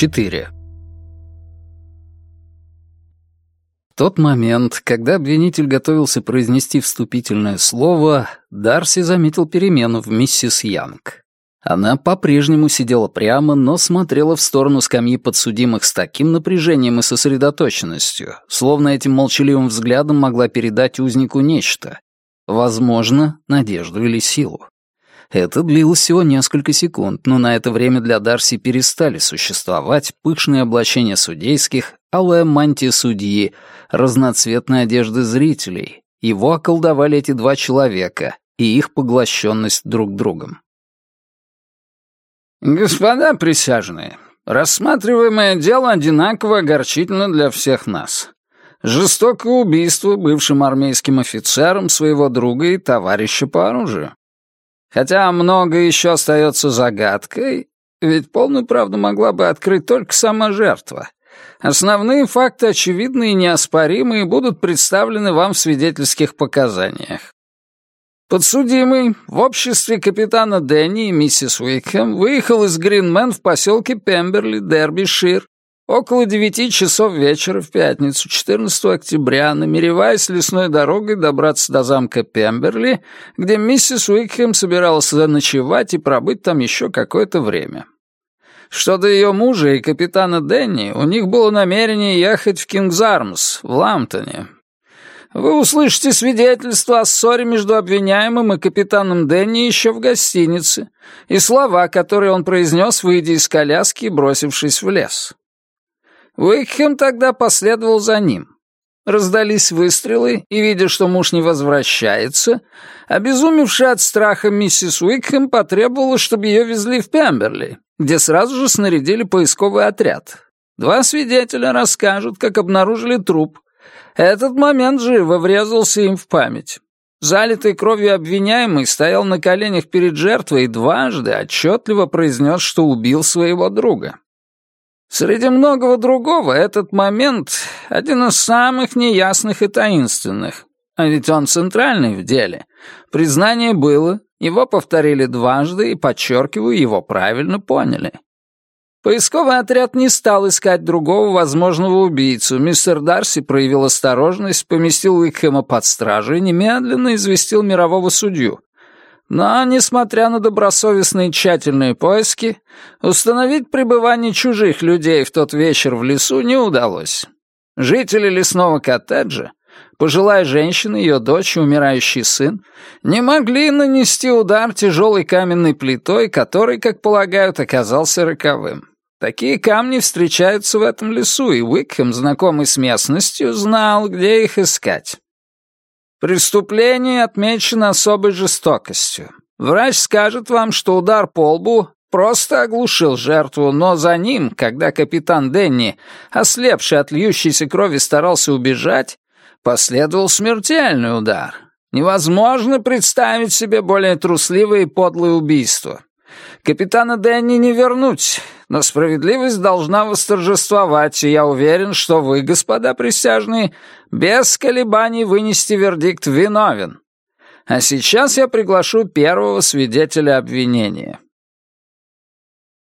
4. тот момент, когда обвинитель готовился произнести вступительное слово, Дарси заметил перемену в миссис Янг. Она по-прежнему сидела прямо, но смотрела в сторону скамьи подсудимых с таким напряжением и сосредоточенностью, словно этим молчаливым взглядом могла передать узнику нечто. Возможно, надежду или силу. Это длилось всего несколько секунд, но на это время для Дарси перестали существовать пышные облачения судейских, алая мантия судьи, разноцветные одежды зрителей. Его околдовали эти два человека и их поглощенность друг другом. «Господа присяжные, рассматриваемое дело одинаково огорчительно для всех нас. Жестокое убийство бывшим армейским офицером своего друга и товарища по оружию. Хотя много еще остается загадкой, ведь полную правду могла бы открыть только сама жертва. Основные факты, очевидны и неоспоримы и будут представлены вам в свидетельских показаниях. Подсудимый в обществе капитана Дэнни и миссис Уикхэм выехал из Гринмен в поселке Пемберли, Дербишир, Около девяти часов вечера в пятницу, 14 октября, намереваясь лесной дорогой добраться до замка Пемберли, где миссис Уикхэм собиралась заночевать и пробыть там еще какое-то время. Что до ее мужа и капитана Дэнни, у них было намерение ехать в Кингзармс, в Ламптоне. Вы услышите свидетельство о ссоре между обвиняемым и капитаном Дэнни еще в гостинице и слова, которые он произнес, выйдя из коляски и бросившись в лес. «Вы тогда последовал за ним?» Раздались выстрелы, и, видя, что муж не возвращается, обезумевшая от страха миссис Уикхэм потребовала, чтобы ее везли в Пемберли, где сразу же снарядили поисковый отряд. Два свидетеля расскажут, как обнаружили труп. Этот момент живо врезался им в память. Залитый кровью обвиняемый стоял на коленях перед жертвой и дважды отчетливо произнес, что убил своего друга. Среди многого другого, этот момент — один из самых неясных и таинственных. А ведь он центральный в деле. Признание было, его повторили дважды и, подчеркиваю, его правильно поняли. Поисковый отряд не стал искать другого возможного убийцу. Мистер Дарси проявил осторожность, поместил Уикхэма под стражу и немедленно известил мирового судью. Но, несмотря на добросовестные тщательные поиски, установить пребывание чужих людей в тот вечер в лесу не удалось. Жители лесного коттеджа, пожилая женщина, ее дочь и умирающий сын, не могли нанести удар тяжелой каменной плитой, который, как полагают, оказался роковым. Такие камни встречаются в этом лесу, и Уикхэм, знакомый с местностью, знал, где их искать. Преступление отмечено особой жестокостью. Врач скажет вам, что удар по лбу просто оглушил жертву, но за ним, когда капитан Денни, ослепший от льющейся крови, старался убежать, последовал смертельный удар. Невозможно представить себе более трусливое и подлое убийство. Капитана Денни не вернуть, но справедливость должна восторжествовать, и я уверен, что вы, господа присяжные, без колебаний вынести вердикт «виновен». А сейчас я приглашу первого свидетеля обвинения».